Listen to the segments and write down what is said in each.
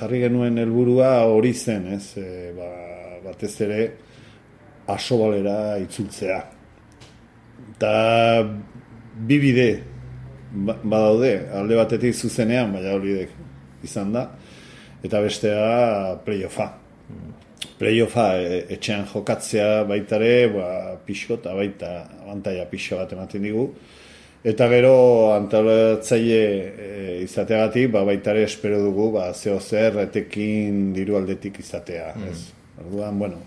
jarri genuen helburua hori zen, ez? E, ba, batez ere asobalera itzultzea. Eta bi bide ba, badaude, alde batetik zuzenean, baina hori izan da, eta bestea playoffa. Playoffa e, etxean jokatzea baitare, ba, pixo eta baita abantaia pixo bat ematen digu. Eta gero antalatzaile e, izateagatik, ba, baitare espero dugu, ba, zeo zer, etekin diru aldetik izatea. Mm. Ez? Orduan, bueno,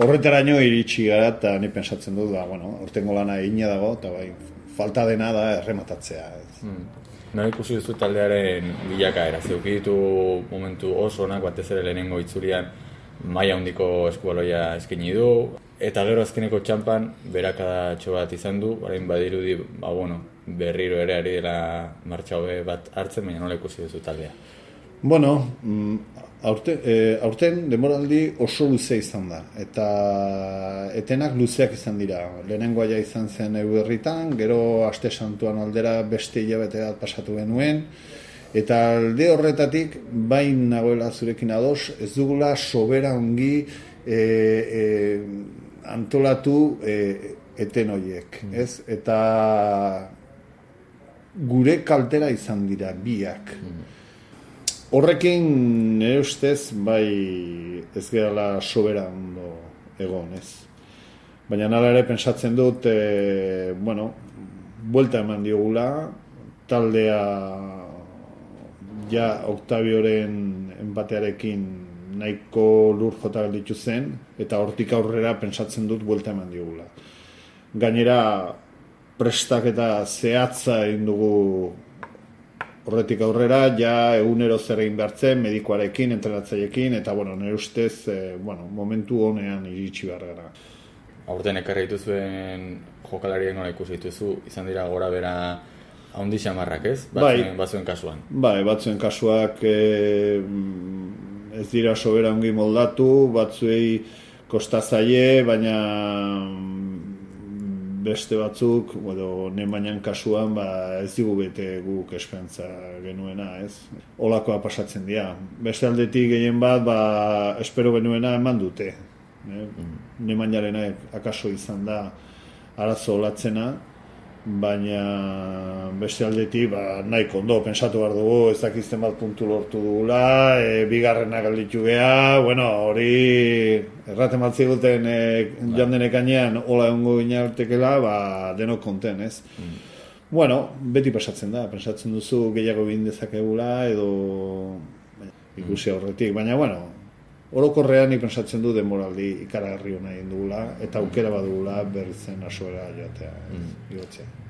horretaraino iritsi gara, eta ni pensatzen dut, ba, bueno, ortengo lana egina dago, eta bai, falta dena da errematatzea. Ez? Mm. Nola ikusi duzu taldearen bilakaera? Zeuki ditu momentu oso onak, batez ere lehenengo itzulian maila handiko eskualoia eskaini du, eta gero azkeneko txampan berakada txo bat izan du, barain badirudi, ba, bueno, berriro ere ari dela martxa bat hartzen, baina nola ikusi duzu taldea? Bueno, mm, aurten, e, aurten demoraldi oso luze izan da, eta etenak luzeak izan dira. Lehenengoa ja izan zen euerritan, gero aste santuan aldera beste hilabete bat pasatu genuen, eta alde horretatik, bain nagoela zurekin ados, ez dugula sobera ongi e, e, antolatu e, eten horiek, mm. ez? Eta gure kaltera izan dira biak. Mm. Horrekin nire ustez bai ez gerala sobera ondo egon, ez. Baina nara ere pensatzen dut, e, bueno, buelta eman diogula, taldea ja Octavioren enbatearekin nahiko lur jota ditu zen, eta hortik aurrera pensatzen dut buelta eman diogula. Gainera, prestak eta zehatza egin dugu horretik aurrera, ja egunero zer egin behartzen, medikoarekin, entrenatzaiekin, eta, bueno, nire ustez, e, bueno, momentu honean iritsi behar gara. Aurten ekarri dituzuen jokalarien nola ikusi dituzu, izan dira gora bera haundi xamarrak, ez? Batzuen, bai, batzuen kasuan. Bai, batzuen kasuak e, ez dira sobera ongi moldatu, batzuei kostazaie, baina beste batzuk, edo nemainan kasuan, ba, ez digu bete guk espentza genuena, ez? Olakoa pasatzen dira. Beste aldetik gehien bat, ba, espero genuena eman dute. Ne? Mm. akaso izan da arazo olatzena, baina beste aldetik ba, nahiko ondo, pensatu behar dugu, ez dakizten bat puntu lortu dugula, e, bigarrenak alditu geha, bueno, hori erraten bat ziguten e, ba. jandenek anean, hola egongo inartekela, ba, denok konten, ez? Mm. Bueno, beti pasatzen da, pensatzen duzu gehiago egin dezakegula, edo ikusi aurretik, baina, bueno, orokorrean pensatzen du demoraldi ikara herri hona egin dugula, eta aukera badugula berrizen asoera joatea, mm.